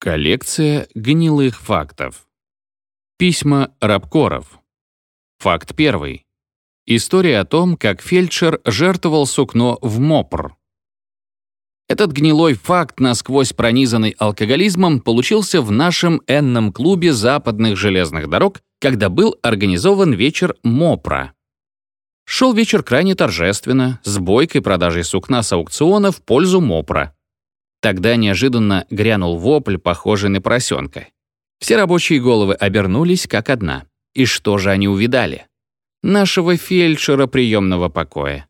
Коллекция гнилых фактов. Письма Рабкоров. Факт первый. История о том, как фельдшер жертвовал сукно в МОПР. Этот гнилой факт, насквозь пронизанный алкоголизмом, получился в нашем энном клубе западных железных дорог, когда был организован вечер МОПРа. Шел вечер крайне торжественно, с бойкой продажей сукна с аукциона в пользу МОПРа. Тогда неожиданно грянул вопль, похожий на поросенка. Все рабочие головы обернулись как одна. И что же они увидали? Нашего фельдшера приемного покоя.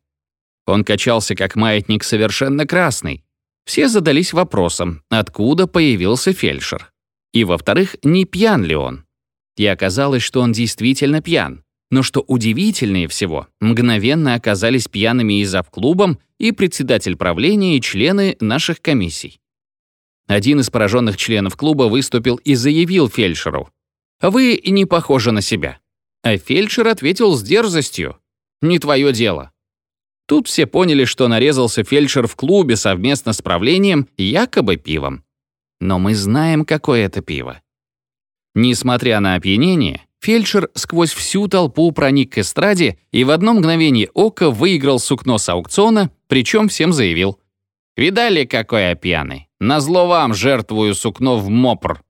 Он качался как маятник совершенно красный. Все задались вопросом, откуда появился фельдшер. И, во-вторых, не пьян ли он? И оказалось, что он действительно пьян. Но что удивительнее всего, мгновенно оказались пьяными и завклубом, и председатель правления, и члены наших комиссий. Один из пораженных членов клуба выступил и заявил фельдшеру, «Вы не похожи на себя». А фельдшер ответил с дерзостью, «Не твое дело». Тут все поняли, что нарезался фельдшер в клубе совместно с правлением, якобы пивом. Но мы знаем, какое это пиво. Несмотря на опьянение, Фельдшер сквозь всю толпу проник к эстраде и в одно мгновение ока выиграл сукно с аукциона, причем всем заявил. «Видали, какой я пьяный? Назло вам жертвую сукно в МОПР».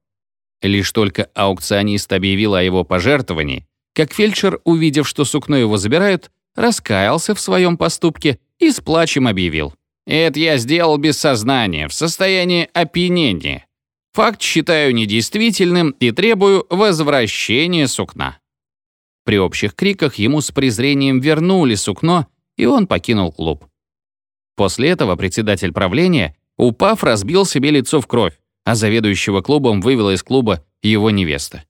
Лишь только аукционист объявил о его пожертвовании, как фельдшер, увидев, что сукно его забирают, раскаялся в своем поступке и с плачем объявил. «Это я сделал без сознания, в состоянии опьянения. Факт считаю недействительным и требую возвращения сукна». При общих криках ему с презрением вернули сукно, и он покинул клуб. После этого председатель правления, упав, разбил себе лицо в кровь, а заведующего клубом вывела из клуба его невеста.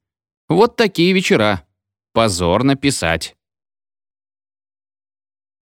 Вот такие вечера. Позорно писать.